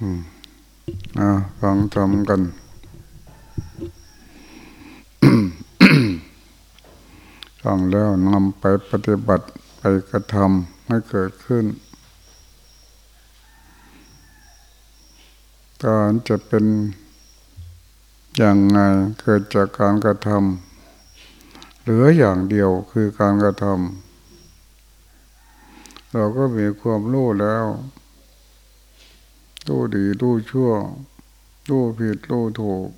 อ่าฟังทำกัน ฟังแล้วนำไปปฏิบัติไปกระทำให้เกิดขึ้น การจะเป็นอย่างไงเกิดจากการกระทำเหลืออย่างเดียวคือการกระทำเราก็มีความรู้แล้ว รู้ดีรู้ชั่วรู้ผิดรู้ถูก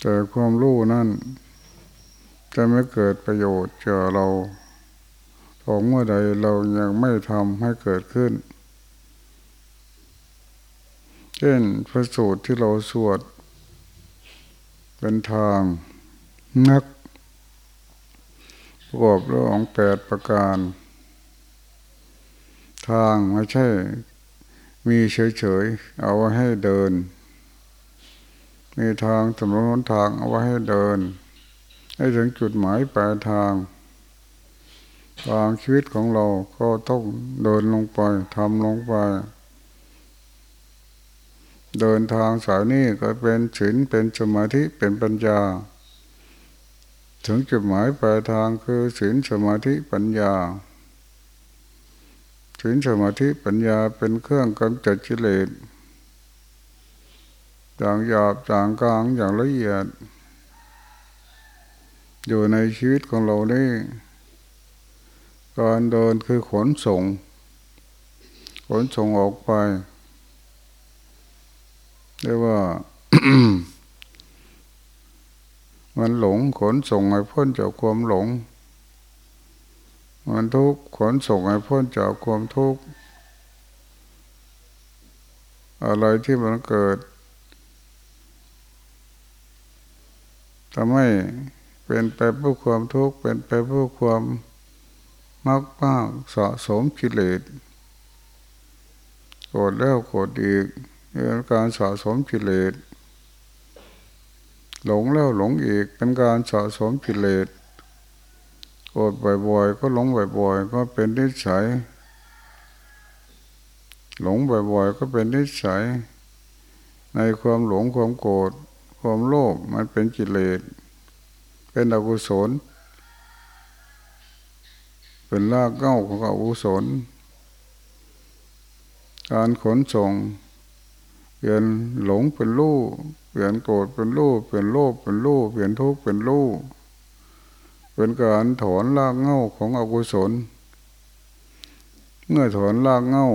แต่ความรู้นั่น จะไม่เกิดประโยชน์เจอเราของเมื่อใดเรายังไม่ทำให้เกิดขึ้น เช่นพระสูตรที่เราสวด เป็นทางนักประกอบเรื่องแปดประการ ทางไม่ใช่ มีเฉยๆ เอาไว้ให้เดิน มีทางถนนทางเอาไว้ให้เดิน ให้ถึงจุดหมายปลายทางทางชีวิตของเราก็ต้องเดินลงไปทำลงไป เดินทางสายนี้ก็เป็นศีลเป็นสมาธิเป็นปัญญา ถึงจุดหมายปลายทางคือศีลสมาธิปัญญา ศีลสมาธิปัญญาเป็นเครื่องกำจัดกิเลสอย่างหยาบอย่างกลางอย่างละเอียด อยู่ในชีวิตของเรานี่การเดินคือขนส่ง ขนส่งออกไปเรียกว่า มันหลงขนส่งให้พ้นจากความหลง มันทุกข์ขนส่งให้พ้นจากความทุกข์อะไรที่มันเกิดทำให้เป็นไปเพื่อความทุกข์เป็นไปเพื่อความมากมากสะสมกิเลสโกรธแล้วโกรธอีกเรื่องการสะสมกิเลสหลงแล้วหลงอีกเป็นการสะสมกิเลส รธบ่อยๆก็หลงบ่อยๆก็เป็นนิสัย หลงบ่อยๆก็เป็นนิสัย ในความหลงความโกรธความโลภมันเป็นกิเลส เป็นอกุศล เป็นรากเก้าของอกุศล การขนส่งเปลี่ยนหลงเป็นลูกเปลี่ยนโกรธเป็นลูกเปลี่ยนโลภเป็นลูกเปลี่ยนทุกข์เป็นลูก เป็นการถอนรากเง้าของอกุศล เมื่อถอนรากเง้า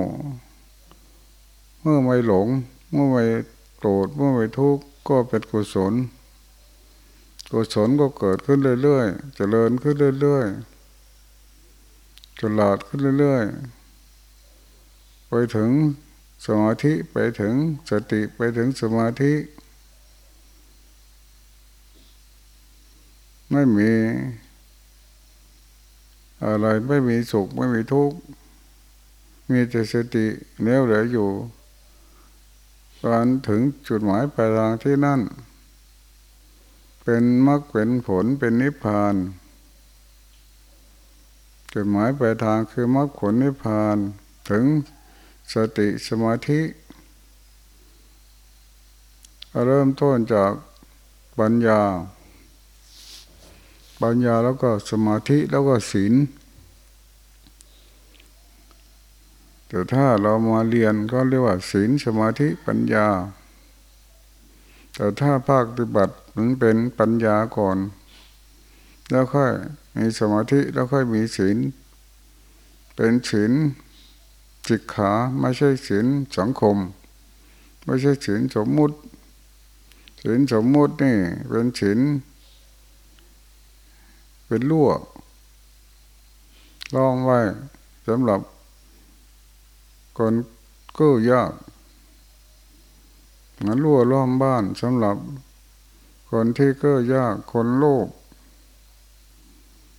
เมื่อไม่หลง เมื่อไม่โกรธเมื่อไม่ทุกข์ก็เป็นกุศล กุศลก็เกิดขึ้นเรื่อยๆ เจริญขึ้นเรื่อยๆ ฉลาดขึ้นเรื่อยๆ ไปถึงสมาธิไปถึงสติไปถึงสมาธิ ไม่มี อะไรไม่มีสุขไม่มีทุกข์มีแต่สติเนี้ยเหลืออยู่การถึงจุดหมายปลายทางที่นั่น เป็นมรรคเป็นผลเป็นนิพพาน จุดหมายปลายทางคือมรรคผลนิพพาน ถึงสติสมาธิ เริ่มต้นจากปัญญา ปัญญาแล้วก็สมาธิแล้วก็ศีลแต่ถ้าเรามาเรียนก็เรียกว่าศีลสมาธิปัญญา แต่ถ้าภาคปฏิบัติมันเป็นปัญญาก่อน แล้วค่อยมีสมาธิแล้วค่อยมีศีล เป็นศีลจิกขาไม่ใช่ศีลสังคม ไม่ใช่ศีลสมมุติศีลสมมุตินี่เป็นศีล เป็นลวลองไว้สำหรับคนก็ยากงั้นรั่วล้อมบ้านสำหรับคนที่ก็ยากคนโลภ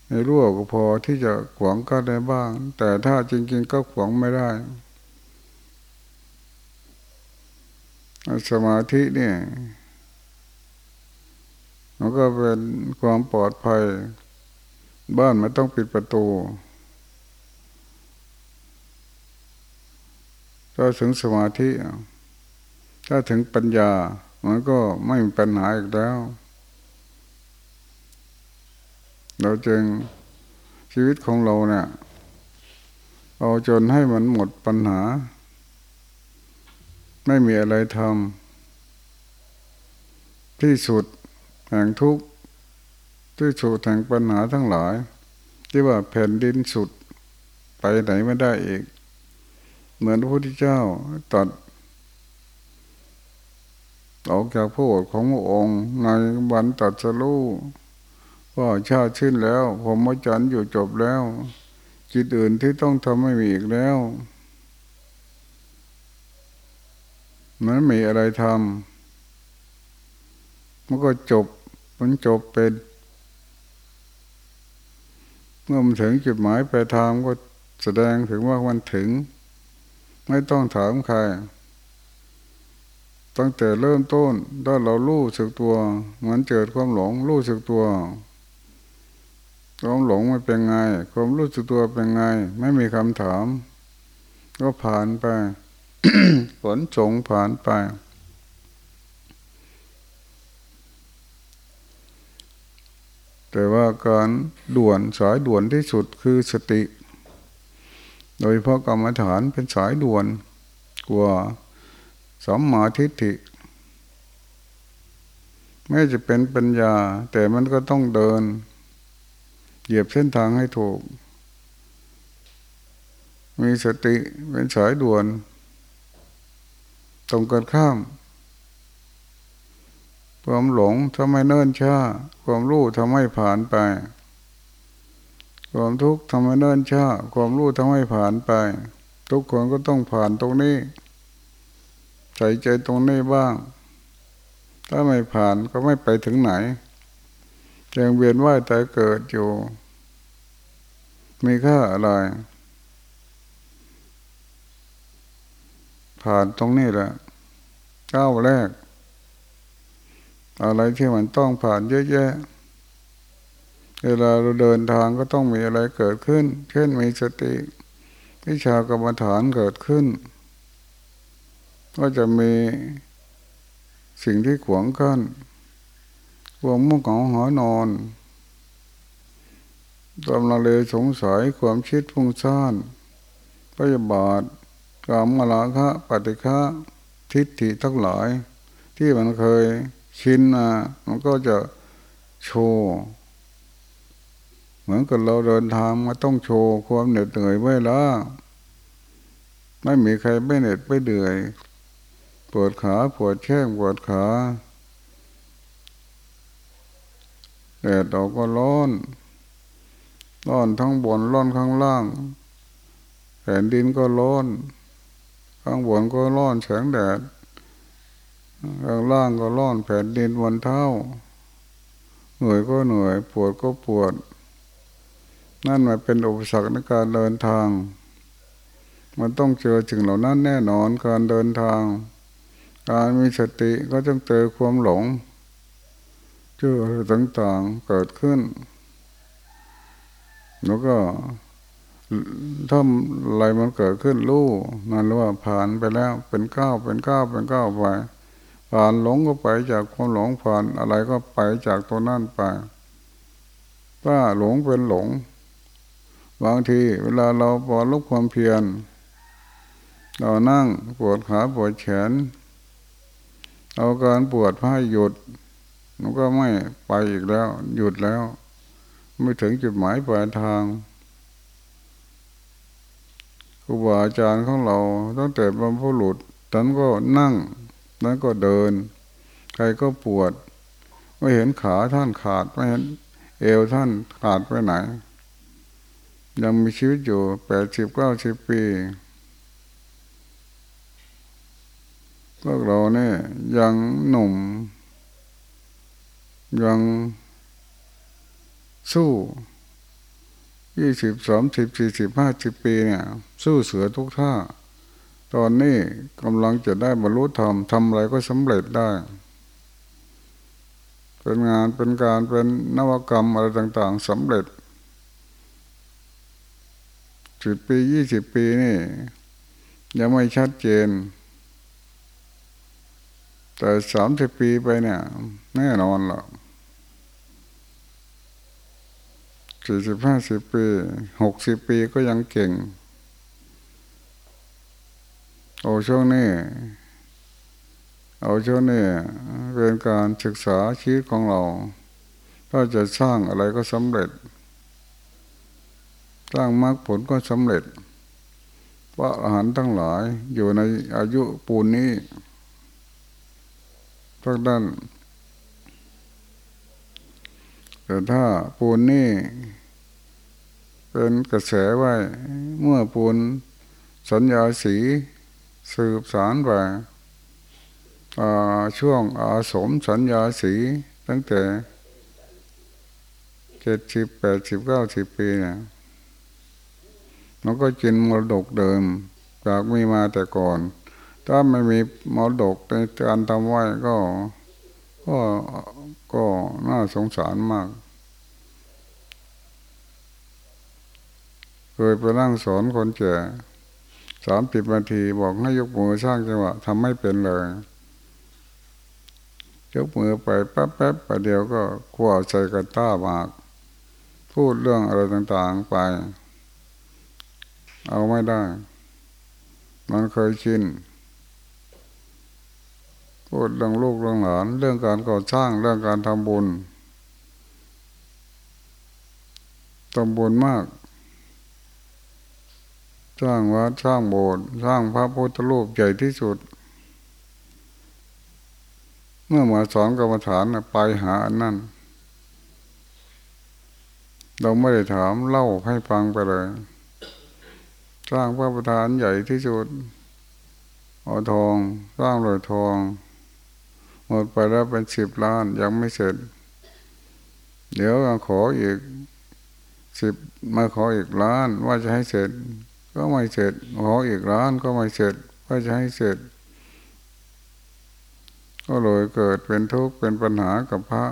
ในรั่วก็พอที่จะขวางก็ได้บ้าง แต่ถ้าจริง ๆ ก็ขวางไม่ได้สมาธิเนี่ยมันก็เป็นความปลอดภัย บ้านไม่ต้องปิดประตู ถ้าถึงสมาธิ ถ้าถึงปัญญา มันก็ไม่มีปัญหาอีกแล้ว เราจึงชีวิตของเราเนี่ยเอาจนให้มันหมดปัญหา ไม่มีอะไรทำที่สุดแห่งทุกข์ ที่สุดแห่งปัญหาทั้งหลาย ที่ว่าแผ่นดินสุดไปไหนไม่ได้อีก เหมือนพระพุทธเจ้าตัดออกจากพระโอษฐ์ของพระองค์ในวันตัดสรู้ว่าชาติชิ้นแล้ว ผมมจันอยู่จบแล้วจิตอื่นที่ต้องทำไม่มีอีกแล้วมันมีอะไรทำมันก็จบมันจบเป็น เมื่อมันถึงจุดหมายปลายทางก็แสดงถึงว่ามันถึง ไม่ต้องถามใคร ตั้งแต่เริ่มต้นถ้าเรารู้สึกตัวมันเกิดความหลงรู้สึกตัวความหลงมันเป็นไง ความรู้สึกตัวเป็นไง ไม่มีคำถาม ก็ผ่านไปฝนสงผ่านไป แต่ว่าการด่วนสายด่วนที่สุดคือสติ โดยเพราะกรรมฐานเป็นสายด่วนกว่าสัมมาทิฏฐิไม่จะเป็นปัญญา แต่มันก็ต้องเดิน เหยียบเส้นทางให้ถูก มีสติเป็นสายด่วน ตรงกันข้าม ความหลงทำให้เนิ่นช้า ความรู้ทำให้ผ่านไป ความทุกข์ทำให้เนิ่นช้า ความรู้ทำให้ผ่านไป ทุกคนก็ต้องผ่านตรงนี้ใส่ใจตรงนี้บ้าง ถ้าไม่ผ่านก็ไม่ไปถึงไหน ยังเวียนว่ายตายเกิดอยู่ มีค่าอะไร ผ่านตรงนี้แหละก้าวแรก อะไรที่มันต้องผ่านเยอะแยะเวลาเราเดินทางก็ต้องมีอะไรเกิดขึ้น เช่นมีสติวิชากรรมฐานเกิดขึ้น ก็จะมีสิ่งที่ขวงกั้นความมุ่งเหงหอนอนความละเลยสงสัยความคิดพุ่งซ่านพยาบาทกามมลาคะปฏิฆะทิฏฐิทั้งหลาย ที่มันเคย ชินมามันก็จะโชว์เหมือนกับเราเดินทางมาต้องโชว์ความเหน็ดเหนื่อยไว้ละไม่มีใครไม่เหน็ดไม่เหนื่อยปวดขาปวดแข้งปวดขาแดดออกก็ร้อน ร้อนทั้งบนร้อนข้างล่างแผ่นดินก็ร้อน ข้างบนก็ร้อนแสงแดด ข้างล่างก็ร้อนแผ่นดินวันเท้าเหนื่อยก็เหนื่อย ปวดก็ปวด นั่นหมายเป็นอุปสรรคในการเดินทาง มันต้องเจอสิ่งเหล่านั้นแน่นอนการเดินทาง การมีสติก็ต้องเจอความหลง เจออะไรต่างๆเกิดขึ้น แล้วก็ถ้าอะไรมันเกิดขึ้นรู้นั่นว่าผ่านไปแล้วเป็นก้าวเป็นก้าวเป็นก้าวไป ผ่านหลงก็ไปจากความหลงผ่านอะไรก็ไปจากตัวนั่นไปว่าหลงเป็นหลง บางทีเวลาเราปอลุกความเพียร เรานั่งปวดขาปวดแขน เอาการปวดผ้าหยุดมันก็ไม่ไปอีกแล้ว หยุดแล้ว ไม่ถึงจุดหมายปลายทางครูบาอาจารย์ของเราตั้งแต่บรรพบุรุษท่านก็นั่ง นั้นก็เดิน ใครก็ปวด ไม่เห็นขาท่านขาดไม่เห็นเอวท่านขาดไปไหน ยังมีชีวิตอยู่แปดสิบเก้าสิบปีพวกเราเนี่ยยังหนุ่ม ยังสู้ยี่สิบสามสิบสี่สิบห้าสิบปีเนี่ย สู้เสือทุกท่า ตอนนี้กำลังจะได้บรรลุธรรมทำอะไรก็สำเร็จได้ เป็นงานเป็นการเป็นนวักรรมอะไรต่าง ๆสำเร็จสิบปียี่สิบปีนี่ยังไม่ชัดเจน แต่สามสิบปีไปเนี่ย แน่นอนหรอกสี่สิบห้าสิบปีหกสิบปีก็ยังเก่ง โอ้ช่วงนี้ เอาช่วงนี้เป็นการศึกษาชีวิตของเรา ถ้าจะสร้างอะไรก็สำเร็จ สร้างมรรคผลก็สำเร็จพระอาหารทั้งหลายอยู่ในอายุปูนนี้ทุกด้านแต่ถ้าปูนนี่เป็นกระแสไว้ เมื่อปูนสัญญาสี สืบสารไปช่วงอาสมสัญญาสีตั้งแต่เจ็ดสิบแปดสิบเก้าสิบปีเนี่ยมันก็กินมรดกเดิม จากมีมาแต่ก่อน ถ้าไม่มีมรดกในการทำไว้ก็ ก็ก็น่าสงสารมาก เคยไปนั่งสอนคนแก่ สามสิบนาทีบอกให้ยกมือสร้างจังหวะทำไม่เป็นเลย ยกมือไปแป๊บแป๊บประเดี๋ยวก็ขว้าใจกันต้ามาก พูดเรื่องอะไรต่างๆไป เอาไม่ได้ มันเคยชินพูดเรื่องลูกเรื่องหลาน เรื่องการก่อสร้างเรื่องการทำบุญทำบุญมาก สร้างวัดสร้างโบสถ์สร้างพระพุทธรูปใหญ่ที่สุด เมื่อมาสอนกรรมฐานไปหาอันนั้นเราไม่ได้ถามเล่าให้ฟังไปเลย สร้างพระประธานใหญ่ที่สุดเอาทองสร้างเลยทอง หมดไปแล้วเป็นสิบล้านยังไม่เสร็จ เดี๋ยวขออีกสิบมาขออีกล้านว่าจะให้เสร็จ ก็ไม่เสร็จขออีกล้านก็ไม่เสร็จว่าจะให้เสร็จ ก็เลยเกิดเป็นทุกข์เป็นปัญหากับพระ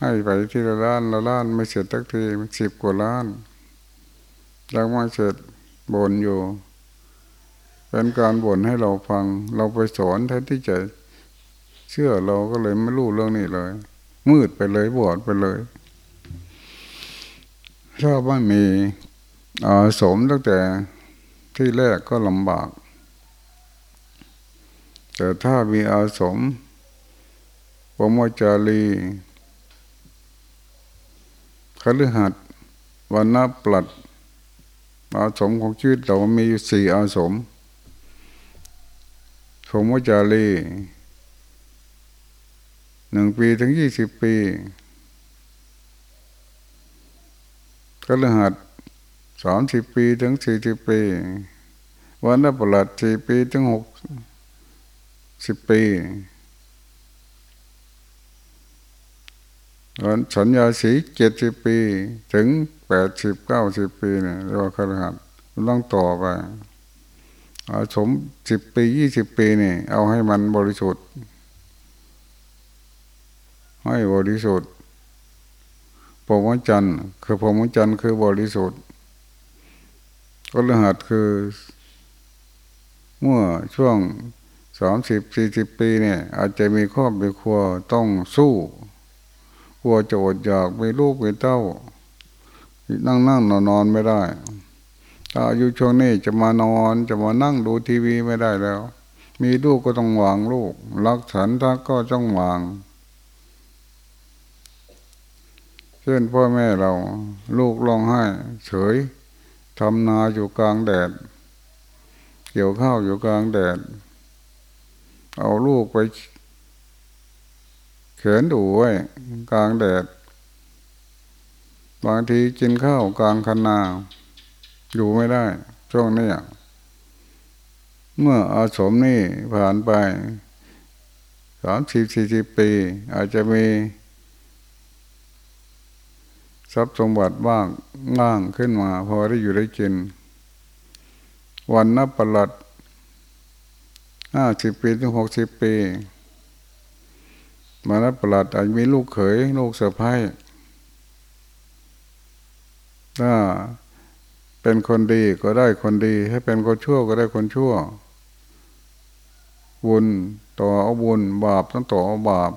ให้ไปที่ละล้านละล้านไม่เสร็จทักทีสิบกว่าล้านยังไม่เสร็จบ่นอยู่ เป็นการบ่นให้เราฟัง เราไปสอนแทนที่จะเชื่อเราก็เลยไม่รู้เรื่องนี้เลย มืดไปเลยบอดไปเลย ถ้าไม่มีอาสมตั้งแต่ที่แรกก็ลำบาก แต่ถ้ามีอาสมปมจารีคฤหัสวันนับปลัด อาสมของชีวิตเรามีอยู่สี่อาสมพรมจารีหนึ่งปีถึงยี่สิบปี ก็เลหัดสามสิบปีถึงสี่สิบปี วันนับประหลัดสี่ปีถึงหกสิบปีวันสัญญาสีเจ็ดสิบปี ถึงแปดสิบเก้าสิบปีเนี่ยเรียกว่าคฤหัสต้องต่อไปอาสมสิบปียี่สิบปีนี่เอาให้มันบริสุทธิ์ให้บริสุทธิ์ มจันทร์คือพรหมจันทร์คือบริสุทธิ์ก็เหัดคือเมื่อช่วงสามสิบสี่สิบปีเนี่ย อาจจะมีครอบมีครัวต้องสู้กลัวโจดอยากมีลูกมีเต้า นั่งนั่งนอนนอนไม่ได้ถ้าอายุช่วงนี้จะมานอนจะมานั่งดูทีวีไม่ได้แล้ว มีลูกก็ต้องวางลูกรักฉันทักก็ต้องวาง เช่นพ่อแม่เราลูกร้องไห้ เฉยทำนาอยู่กลางแดด เกี่ยวข้าวอยู่กลางแดด เอาลูกไปเขินดูไว้กลางแดด บางทีกินข้าวกลางคันนาอยู่ไม่ได้ ช่วงนี้เมื่ออาสมนี่ผ่านไปสามสิบสี่สิบปี อาจจะมี ทรัพย์สมบัติบ้างง่างขึ้นมา พอได้อยู่ได้กิน วันนับประหลัดห้าสิบปีถึงหกสิบปีมานับประหลัดอาจมีลูกเขยลูกสะพ้ายถ้าเป็นคนดีก็ได้คนดี ให้เป็นคนชั่วก็ได้คนชั่ว บุญต่อเอาบุญบาปต้องต่อเอาบาป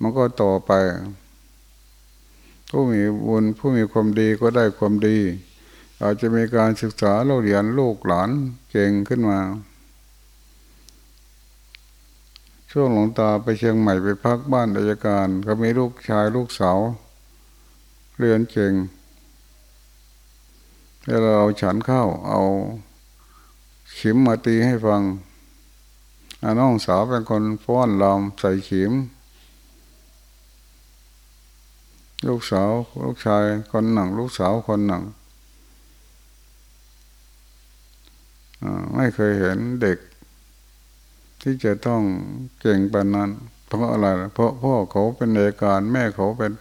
มันก็ต่อไป ผู้มีบุญผู้มีความดีก็ได้ความดี อาจจะมีการศึกษาเราเรียนลูกหลานเก่งขึ้นมา ช่วงหลวงตาไปเชียงใหม่ไปพักบ้านอายการ ก็มีลูกชายลูกสาวเรียนเก่งแล้วเราฉันข้าวเอาขิมมาตีให้ฟังน้องสาวเป็นคนฟ้อนลำใส่ขิม ลูกสาว ลูกชายคนหนัง ลูกสาวคนหนังไม่เคยเห็นเด็ก ที่จะต้องเก่งปานนั้น เพราะอะไร เพราะพ่อเขาเป็นเอกการแม่เขาเป็น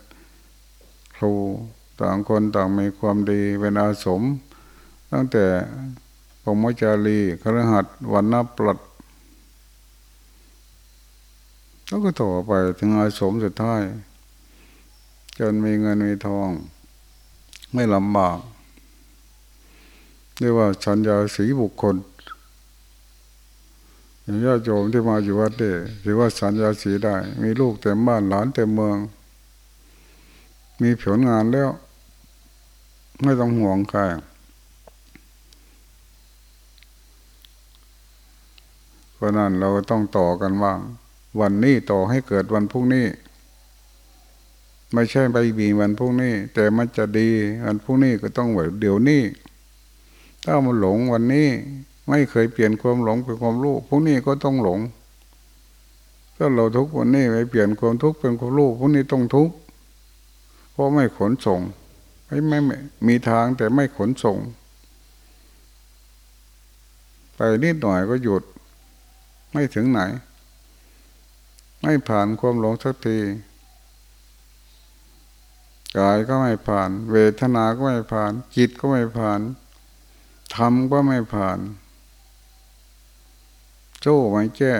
ครูต่างคนต่างมีความดีเป็นอาสม ตั้งแต่ปมจารีครหัสวันนับปลัดแล้วก็ต่อไปถึงอาสมสุดท้าย จนมีเงินมีทอง ไม่ลำบากเรียกว่าชัญญาสีบุคคลอย่างญาติโยมที่มาอยู่วัดเด้ถือว่าสัญญาสีได้ มีลูกเต็มบ้านหลานเต็มเมือง มีผลงานแล้ว ไม่ต้องห่วงใครเพราะนั้นเราต้องต่อกันว่า วันนี้ต่อให้เกิดวันพรุ่งนี้ ไม่ใช่ไปบีวันพรุ่งนี้ แต่มันจะดีวันพรุ่งนี้ก็ต้องไหวเดี๋ยวนี้ถ้ามันหลงวันนี้ ไม่เคยเปลี่ยนความหลงเป็นความรู้พรุ่งนี้ก็ต้องหลง ถ้าเราทุกวันนี้ไม่เปลี่ยนความทุกข์เป็นความรู้พรุ่งนี้ต้องทุกข์เพราะไม่ขนส่งไม่ไม่มีทางแต่ไม่ขนส่ง ไปนิดหน่อยก็หยุด ไม่ถึงไหน ไม่ผ่านความหลงสักที กายก็ไม่ผ่าน เวทนาก็ไม่ผ่าน จิตก็ไม่ผ่านธรรมก็ไม่ผ่านโจ้ไม่แก้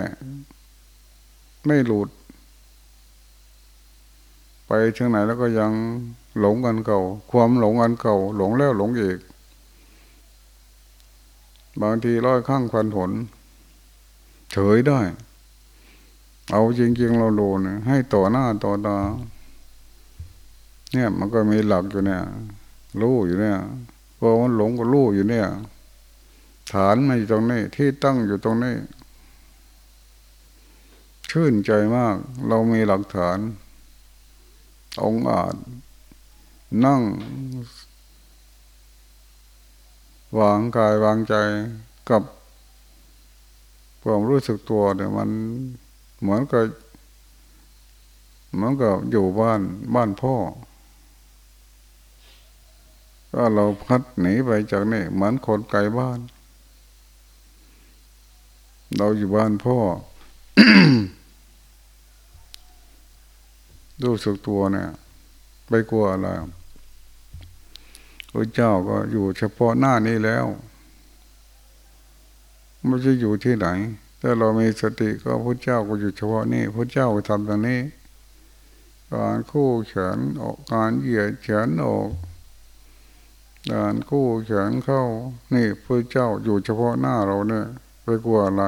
ไม่หลุด ไปถึงไหนแล้วก็ยังหลงกันเก่า ความหลงอันเก่า หลงแล้วหลงอีก บางทีร้อยข้างพันหนเฉยได้ เอาจริงๆเราโลเนี่ยให้ต่อหน้าต่อตา เนี่ยมันก็มีหลักอยู่เนี่ยรู้อยู่เนี่ยพอมันหลงก็รู้อยู่เนี่ย ฐานมันอยู่ตรงนี้ ที่ตั้งอยู่ตรงนี้ ชื่นใจมาก เรามีหลักฐาน องอาจ นั่ง วางกายวางใจกับความรู้สึกตัวเนี่ยมันเหมือนกับเหมือนกับอยู่บ้านบ้านพ่อ ก็เราพัดหนีไปจากนี่เหมือนคนไกลบ้าน เราอยู่บ้านพ่อดูสึกตัวเนี่ย ไปกลัวอะไรพระเจ้าก็อยู่เฉพาะหน้านี้แล้วไม่จะอยู่ที่ไหนถ้าเรามีสติก็พระเจ้าก็อยู่เฉพาะนี้พระเจ้าก็ทำตรงนี้ การคู่แขนออกการเหยียดแขนออก การคู่แขนเข้า นี่พระเจ้าอยู่เฉพาะหน้าเราเนี่ยไปกลัวอะไร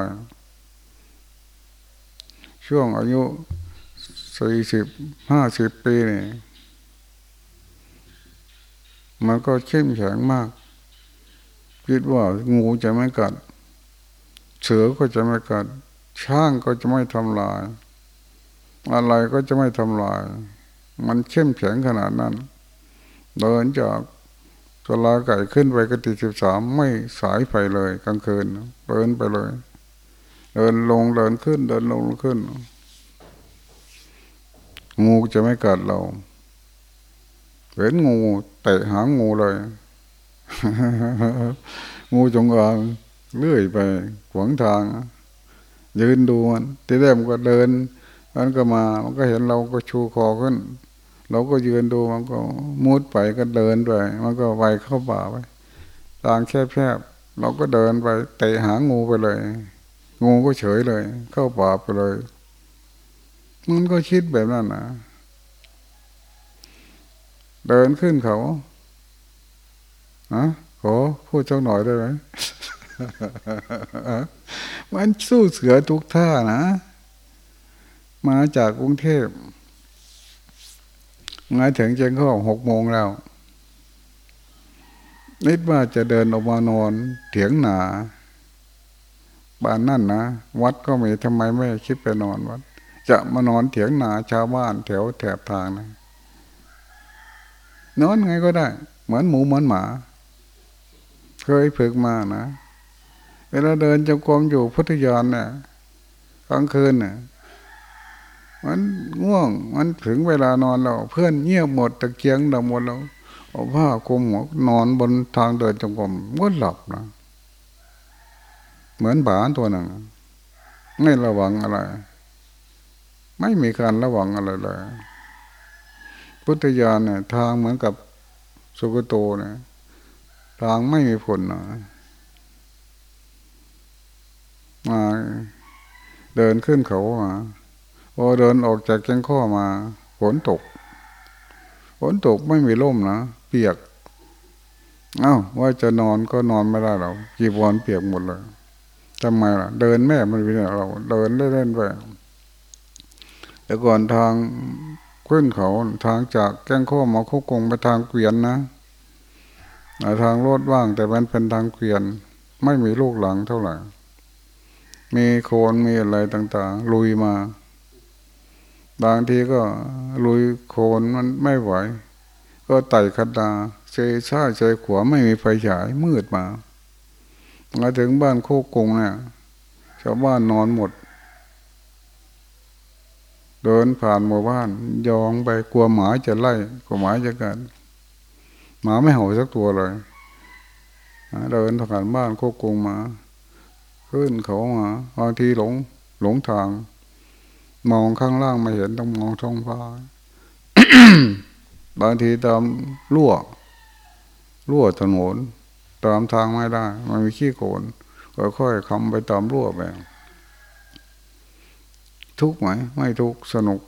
ช่วงอายุสี่สิบห้าสิบปีนี่มันก็เข้มแข็งมาก คิดว่างูจะไม่กัด เสือก็จะไม่กัด ช้างก็จะไม่ทำลาย อะไรก็จะไม่ทำลาย มันเข้มแข็งขนาดนั้น เดินจาก กลาไก่ขึ้นไปกติสิบสามไม่สายไฟเลยกลางคืนเดินไปเลย เดินลงเดินขึ้น เดินลงขึ้น งูจะไม่กัดเราเห็นงูเตะหางงูเลย งูจงอางเลื่อยไปขวางทาง ยืนดูมันทีแรกมันก็เดินมันก็มา มันก็เห็นเราก็ชูคอขึ้น เราก็ยืนดูมันก็มุดไปก็เดินไปมันก็ไวเข้าป่าไปทางแคบๆเราก็เดินไปเตะหางูไปเลย งูก็เฉยเลย เข้าป่าไปเลยมันก็คิดแบบนั้นนะเดินขึ้นเขาอะขอพูดสักหน่อยได้ไหมมันสู้เสือทุกท่านะ มาจากกรุงเทพ มาถึงเจียงข้อหกโมงแล้ว นิดว่าจะเดินออกมานอนเถียงหนาบ้านนั่นนะวัดก็มีทำไมไม่คิดไปนอนวัด จะมานอนเถียงหนาชาวบ้านแถวแถบทางนะนอนไงก็ได้ เหมือนหมูเหมือนหมา เคยฝึกมานะ เวลาเดินจงกรมอยู่พุทธยานเนี่ยกลางคืนเนี่ย มันง่วงมันถึงเวลานอนเรา เพื่อนเงียบหมดตะเกียงดับหมดแล้วเอาผ้าคลุมหัวนอนบนทางเดินจงกรมก็หลับนะเหมือนบาตัวหนึ่งไม่ระวังอะไร ไม่มีการระวังอะไรเลย พุทธญาณเนี่ยทางเหมือนกับสุกโตเนี่ยทางไม่มีผลนะมาเดินขึ้นเขามา พอเดินออกจากแกงข้อมาฝนตกฝนตกไม่มีร่มนะเปียก เอา้าว่าจะนอนก็นอนไม่ได้เราจีบอนเปียกหมดเลยทำไมล่ะ เดินแม่มันเป็นเรา เดินเล่นๆไปแต่ก่อนทางขึ้นเขาทางจากแก้งข้อมาคุกงไปทางเกวียนนะทางรถว่าง แต่มันเป็นทางเกวียน ไม่มีลูกหลังเท่าไหร่ มีโคนมีอะไรต่าง ๆ ลุยมา บางทีก็ลุยโคนมันไม่ไหว ก็ไต่คันดาเชยชาเชยขวาไม่มีไฟฉายมืดมามาถึงบ้านโคกงเนี่ยชาวบ้านนอนหมด เดินผ่านหมู่บ้าน ยองไปกลัวหมาจะไล่กลัวหมาจะกันหมาไม่เห่าสักตัวเลยเดินผ่านบ้านโคกงมา ขึ้นเขามาบางทีหลงหลงทาง มองข้างล่างไม่เห็นต้องมองท้องฟ้าบางทีตามรั่วรั่วถนนตามทางไม่ได้ มันมีขี้โขนค่อยๆคำไปตามรั่วไปทุกไหม ไม่ทุกสนุก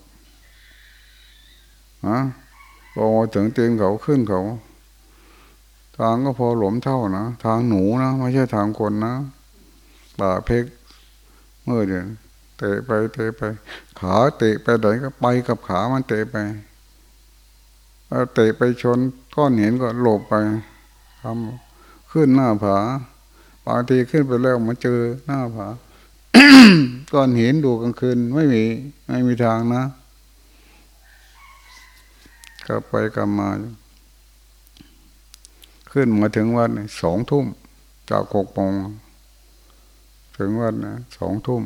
นะพอถึงเตียงเขาขึ้นเขา ทางก็พอหลมเท่านะทางหนูนะไม่ใช่ทางคนนะป่าเพกเมื่อเดือน เตะไปเตะไป ขาเตะไปไหนก็ไปกับขามันเตะไปเตะไปชนก้อนหินก็หลบไปทำขึ้นหน้าผาบางทีขึ้นไปแล้วมาเจอหน้าผาก้อนหินดูกลางคืนไม่มีไม่มีทางนะกลับไปกลับมา ขึ้นมาถึงวันสองทุ่มจากหกโมงถึงวันนะสองทุ่ม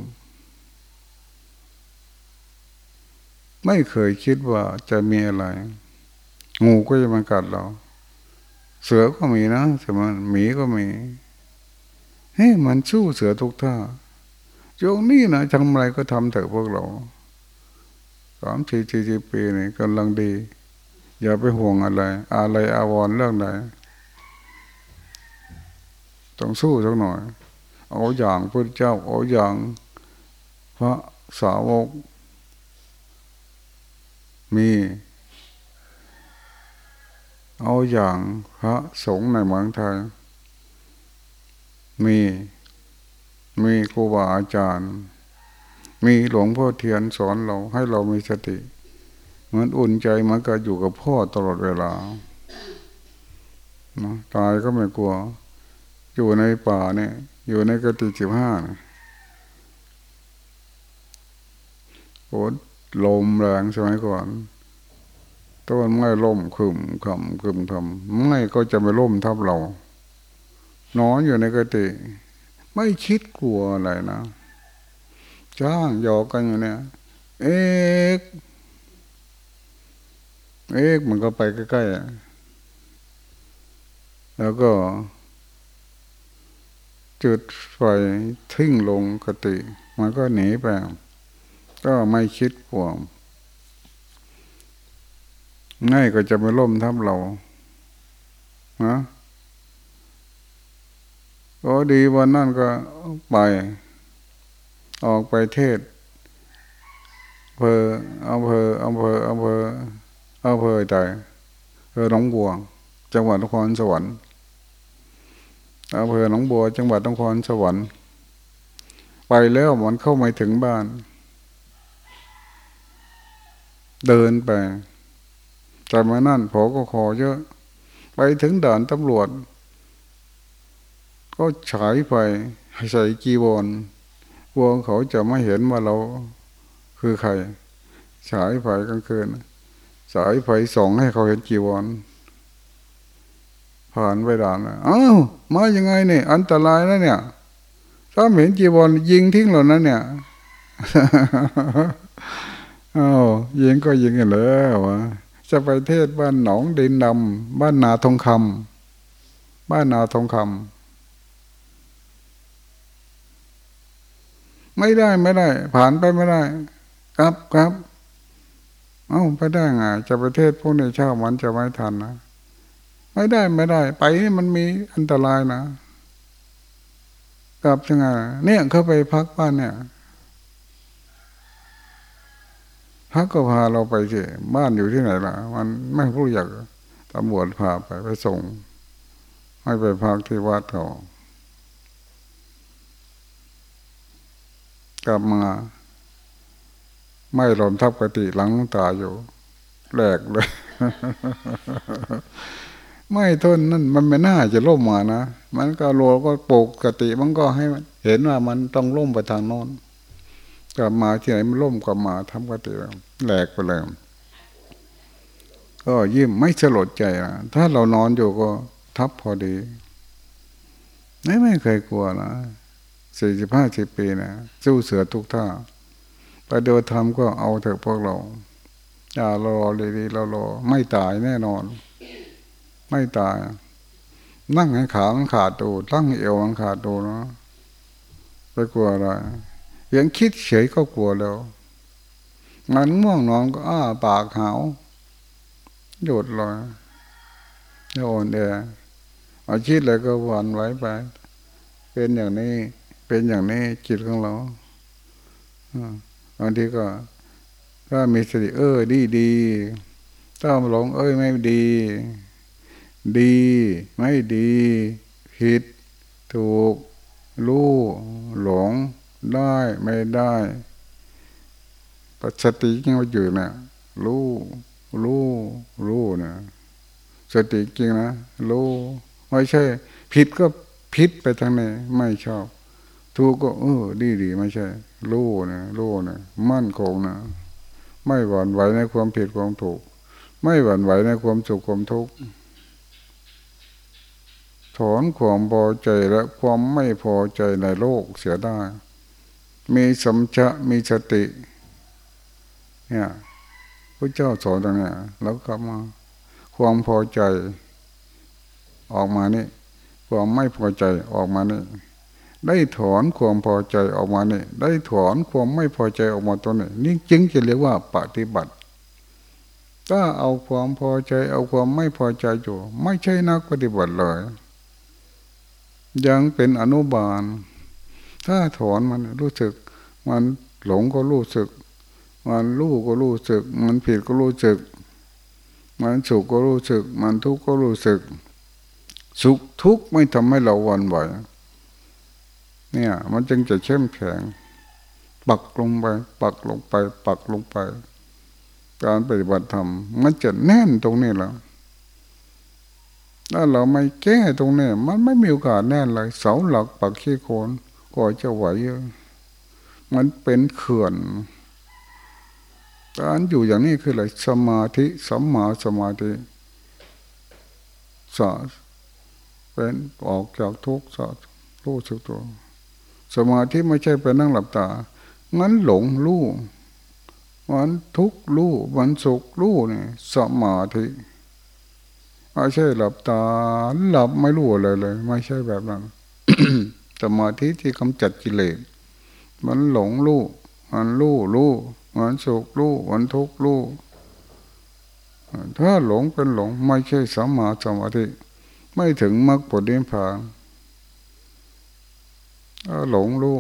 ไม่เคยคิดว่าจะมีอะไร งูก็จะมากัดเรา เสือก็มีนะแต่มันหมีก็มีเฮ้มันสู้เสือทุกท่าโยงนี่นะทำอะไรก็ทำเถอะพวกเราสามสี่สี่ปีนี่กำลังดี อย่าไปห่วงอะไร อะไรอาวรเรื่องใดต้องสู้สักหน่อย เอาอย่างพระเจ้า เอาอย่างพระสาวก มี เอาอย่างพระสงฆ์ในเมืองไทย มี มีครูบาอาจารย์ มีหลวงพ่อเทียนสอนเราให้เรามีสติ เหมือนอุ่นใจมันก็อยู่กับพ่อตลอดเวลานะตายก็ไม่กลัว อยู่ในป่าเนี่ย อยู่ในกติจิบห้าโอ้ ลมแรงสมัยก่อนต้นไม้ล่มคึมคำคึมคำไม่ก็จะไม่ล่มทับเรานอนอยู่ในกติ ไม่คิดกลัวอะไรนะจ้างหยอกกันอยู่เนี่ย เอ๊กเอ๊กมันก็ไปใกล้ๆแล้วก็จุดไฟทิ้งลงกติ มันก็หนีไป ก็ไม่คิดกลัวง่ายก็จะไม่ล่มทับเรานะก็ดีวันนั้นก็ไป ออกไปเทศอำเภออำเภออำเภออำเภออำเภอใจอำเภอหนองบัว จังหวัดนครสวรรค์อำเภอหนองบัว จังหวัดนครสวรรค์ ไปแล้วมันเข้าไม่ถึงบ้าน เดินไปแต่มานั่นพอก็ขอเยอะ ไปถึงด่านตำรวจ ก็ฉายไปใส่กีวรวงเขาจะไม่เห็นว่าเราคือใคร ฉายไฟกลางคืนสายไฟส่องให้เขาเห็นกีวร ผ่านไปด่านอ้าวมายังไงเนี่ย อันตรายนะเนี่ย ถ้าเห็นจีวรยิงทิ้งหล่นนั้นเนี่ย อ้าวยิงก็ยิงกันแล้ววะจะไปเทศบ้านหนองดินดำบ้านนาทองคำบ้านนาทองคำไม่ได้ไม่ได้ ผ่านไปไม่ได้ ครับครับ เอ้าไปได้ไงจะไปเทศพวกในชามันจะไม่ทันนะไม่ได้ไม่ได้ ไปนี่มันมีอันตรายนะกลับยังไงเนี่ยเขาไปพักบ้านเนี่ย พักก็พาเราไปสิบ้านอยู่ที่ไหนล่ะ มันไม่รู้อยากตำรวจพาไปไปส่ง ให้ไปพักที่วัดเขากลับมา ไม่หลอมทับกติหลังตาอยู่แหลกเลย ไม่ทนนั่นมันไม่น่าจะล่มมานะ มันก็โลก็ปกกติมันก็ให้เห็นว่ามันต้องล่มไปทางโน้น กลับมาที่ไหนมันล่มกลับมาทำกติแหลกไปเลยก็ยิ้มไม่สลดใจนะถ้าเรานอนอยู่ก็ทับพอดีไม่ไม่เคยกลัวนะสี่สิบห้าสิบปีนะสู้เสือทุกท่าไปเดินทำก็เอาเถอะพวกเราอย่ารอเลยดีเรารอไม่ตายแน่นอน ไม่ตาย นั่งให้ขามันขาดตูตั้งเอวมันขาดตูเนาะไปกลัวอะไร ยังคิดเฉยก็กลัวแล้วมันง่วงนอนก็อ้าปากหาวหยดเลยโยนเดอาชีพอะไรก็วันไว้ไป เป็นอย่างนี้ เป็นอย่างนี้จิตของเราบางทีก็ถ้ามีสติเออดีดีถ้าหลงเอ้ยไม่ดี ดีไม่ดี ผิด ถูก รู้ หลง ได้ไม่ได้ปัจสติจริงว่าอยู่นะรู้รู้รู้นะสติจริงนะรู้ไม่ใช่ ผิดก็ผิดไปทางนี้ไม่ชอบ ถูกก็เออดีดีไม่ใช่รู้นะรู้นะมั่นคงนะไม่หวั่นไหวในความผิดความถูก ไม่หวั่นไหวในความสุขความทุกข์ถอนความพอใจและความไม่พอใจในโลกเสียได้ มีสมชะมีสติ เนี่ยพระเจ้าสอนตรงนี้แล้วกลับมา ความพอใจ ออกมานี่ความไม่พอใจออกมานี่ได้ถอนความพอใจออกมานี่ได้ถอนความไม่พอใจออกมาตัวนี้นี่จึงจะเรียกว่าปฏิบัติ ถ้าเอาความพอใจ เอาความไม่พอใจอยู่ ไม่ใช่นักปฏิบัติเลย ยังเป็นอนุบาล ถ้าถอนมันรู้สึก มันหลงก็รู้สึก มันรู้ก็รู้สึก มันผิดก็รู้สึก มันสุขก็รู้สึก มันทุกข์ก็รู้สึก สุขทุกข์ไม่ทำให้เราวันไหวเนี่ย มันจึงจะเข้มแข็งปักลงไป ปักลงไป ปักลงไป การปฏิบัติธรรมมันจะแน่นตรงนี้แล้วถ้าเราไม่แก้ตรงนี้มันไม่มีโอกาสแน่นเลย เสาหลักปักขี้โคน ก็จะไหวมันเป็นเขื่อนการอยู่อย่างนี้คืออะไรสมาธิสัมมาสมาธิสะเป็นออกจากทุกข์สะรู้สึกตัว สมาธิไม่ใช่ไปนั่งหลับตางั้นหลงรู้มันทุกข์รู้มันสุขรู้เนี่ยสมาธิไม่ใช่หลับตาหลับไม่รู้อะไรเลย ไม่ใช่แบบนั้น สมาธิที่กำจัดกิเลสมันหลงรู้มันรู้รู้มันสุขรู้มันทุกข์รู้ถ้าหลงเป็นหลงไม่ใช่สมาสมาธิไม่ถึงมรรคผลนิพพานหลงรู้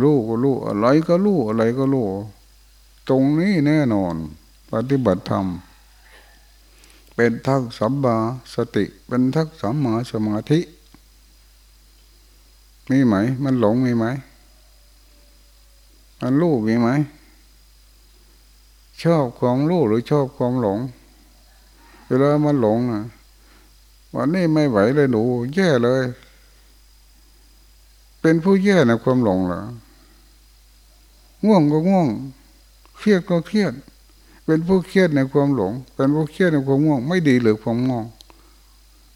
รู้ก็รู้อะไรก็รู้อะไรก็รู้ตรงนี้แน่นอน ปฏิบัติธรรม เป็นทักสัมมาสติ เป็นทักสัมมาสมาธิ มีไหม มันหลงมีไหม มันรู้มีไหม ชอบความรู้หรือชอบความหลง เวลามันหลงอะวันนี้ไม่ไหวเลยหนู แย่เลย เป็นผู้แย่ในความหลงเหรอง่วงก็ง่วง เครียดก็เครียด เป็นผู้เครียดในความหลง เป็นผู้เครียดในความง่วง ไม่ดีหรือความง่วง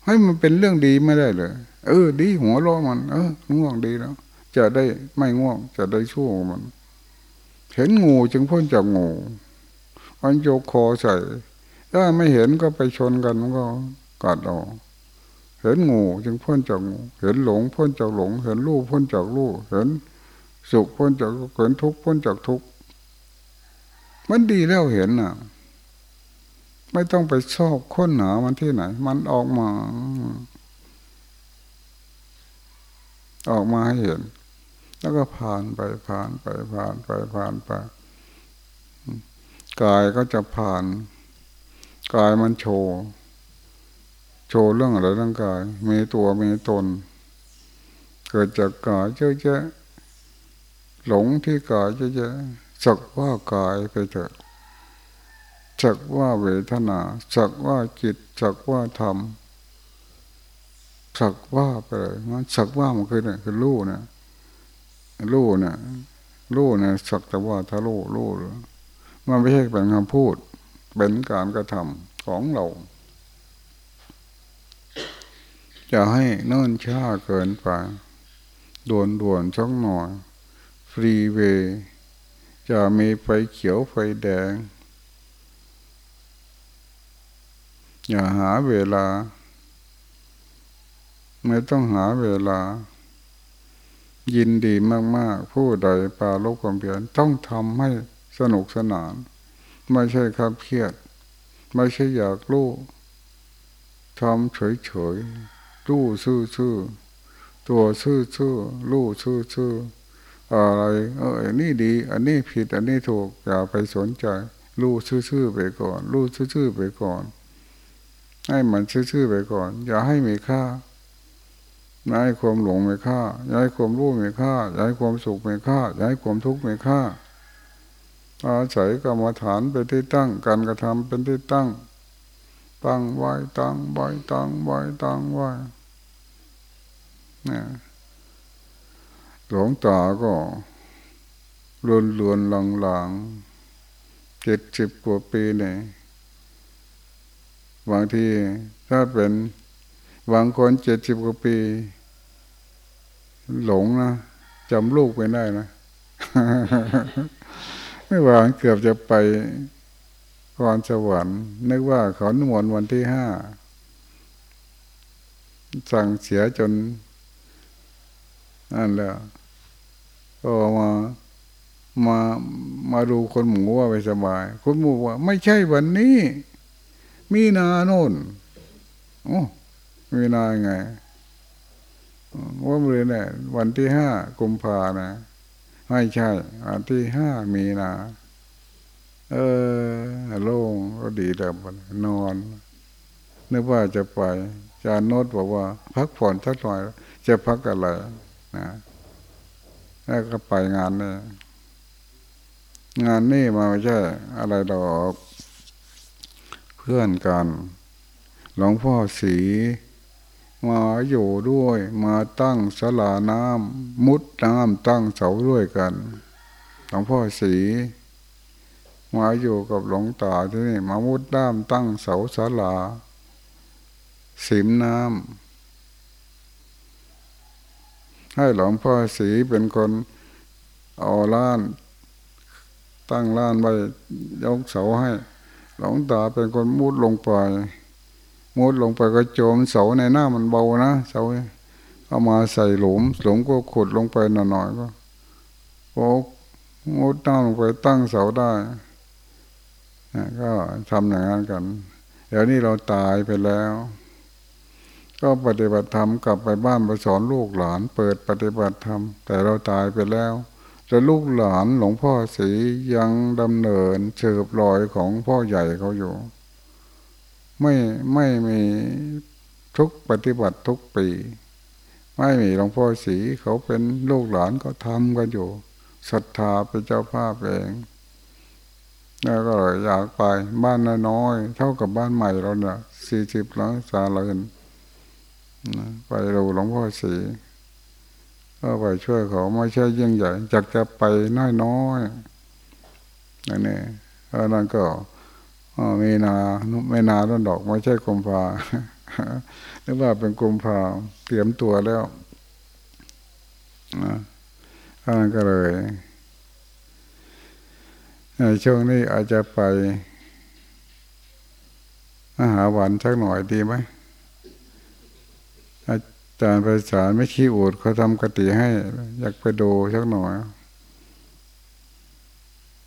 ให้มันเป็นเรื่องดีไม่ได้เลย เออ ดีหัวร้อมัน เออง่วงดีแล้ว จะได้ไม่ง่วง จะได้ชั่วมัน เห็นงูจึงพ้นจากงูมันโยกคอใส่ ถ้าไม่เห็นก็ไปชนกันมันก็กัดเอาเห็นงูจึงพ้นจากงูเห็นหลงพ้นจากหลง เห็นรูปพ้นจากรูปเห็นสุขพ้นจากเห็นทุกข์พ้นจากทุกข์มันดีแล้วเห็นน่ะ ไม่ต้องไปชอบค้นหามันที่ไหน มันออกมา ออกมาให้เห็น แล้วก็ผ่านไปผ่านไปผ่านไปผ่านไปกายก็จะผ่าน กายมันโชว์ โชว์เรื่องอะไรร่างกาย มีตัวมีตน เกิดจากกายเยอะแยะหลงที่กายเยอะแยะสักว่ากายไปเถอะ สักว่าเวทนาสักว่าจิตสักว่าธรรมสักว่าไปเลยมันสักว่ามันคือเนี่ยคือรู้เนี่ยรู้เนี่ยรู้เนี่ยสักแต่ว่าถ้ารู้รู้มันไม่ใช่เป็นคำพูด เป็นการกระทำของเราจะให้เนิ่นช้าเกินไปด่วนด่วนช่องหน่อย ฟรีเวย์จะมีไฟเขียวไฟแดง อย่าหาเวลา ไม่ต้องหาเวลา ยินดีมาก ๆ ผู้ใดปาลบความเพียรต้องทำให้สนุกสนาน ไม่ใช่ครับเครียด ไม่ใช่อยากรู้ทำเฉยๆรู้ซื่อๆตัวซื่อๆรู้ซื่อๆอะไร เอออันนี้ดี อันนี้ผิด อันนี้ถูกอย่าไปสนใจรู้ซื่อๆไปก่อนรู้ซื่อๆไปก่อน ให้มันซื่อๆไปก่อน อย่าให้มีค่าอย่าให้ความหลงมีค่าอย่าให้ความรู้มีค่าอย่าให้ความสุขมีค่าอย่าให้ความทุกข์มีค่าอาศัยกรรมฐานเป็นที่ตั้ง การกระทำเป็นที่ตั้ง ตั้งไว้ตั้งไว้ตั้งไว้ตั้งไว้นี่หลวงตาก็ลวนลวนหลังหลังเจ็ดสิบกว่าปีเนี่ย บางทีถ้าเป็นบางคนเจ็ดสิบกว่าปี หลงนะจำลูกไปได้นะไม่ว่าเกือบจะไปพรสวรรค์นึกว่าเขาหนวนวันที่ห้า สั่งเสียจนนั่นแหละก็มามามาดูคนหมูว่าไปสบาย คนหมูว่า ไม่ใช่วันนี้ มีนาโน่นโอ้มีนาไงว่าเลยเนี่ยวันที่ห้ากุมภานะไม่ใช่วันที่ห้ามีนา เออโล่งก็ดีแล้วนอนนึกว่าจะไปจานโนดบอกว่า พักผ่อนสักหน่อย จะพักอะไรนะแล้วก็ไปงานนี่งานนี่มาไม่ใช่อะไรดอก พื่อนกัน หลวงพ่อสีมาอยู่ด้วย มาตั้งสลาน้ำมุดน้ำตั้งเสาด้วยกัน หลวงพ่อสีมาอยู่กับหลวงตาที่นี่มามุดด้ามตั้งเสาศาลาสิมน้ำให้หลวงพ่อสีเป็นคนเอาล้าน ตั้งล้านไว้ยกเสาให้ หลวงตาเป็นคนมุดลงไปมุดลงไปก็โจมเสาในหน้ามันเบานะเสาเอามาใส่หลุมหลุมก็ขุดลงไปหน่อยๆก็โอ้มุดน้าลงไปตั้งเสาได้ก็ทำอย่างนั้นกัน เดี๋ยวนี้เราตายไปแล้ว ก็ปฏิบัติธรรมกลับไปบ้านไปสอนลูกหลาน เปิดปฏิบัติธรรมแต่เราตายไปแล้ว แต่ลูกหลานหลวงพ่อสียังดำเนินเชิบรอยของพ่อใหญ่เขาอยู่ ไม่ไม่มีทุกปฏิบัติทุกปี ไม่มีหลวงพ่อสีเขาเป็นลูกหลานก็ทำกันอยู่ศรัทธาเป็นเจ้าภาพเองแล้วก็อยากไปบ้านน้อย เท่ากับบ้านใหม่เราเนี่ยสี่สิบหลังสาเรือนไปดูหลวงพ่อสี ก็ไปช่วยเขาไม่ใช่ยิ่งใหญ่อยากจะไปน้อยน้อยนั่นเองนั่นก็มีนาไม่นาต้นดอกไม่ใช่กุมภาหรือว่าเป็นกุมภาเตรียมตัวแล้วนะนั่นก็เลยในช่วงนี้อาจจะไปอาหาหวันสักหน่อยดีไหม จารย์ไปสารไม่ขี้อวดเขาทำกติให้ อยากไปดูสักหน่อย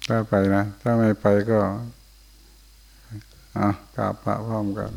ถ้าไปนะ ถ้าไม่ไปก็อะกราบพระพร้อมกัน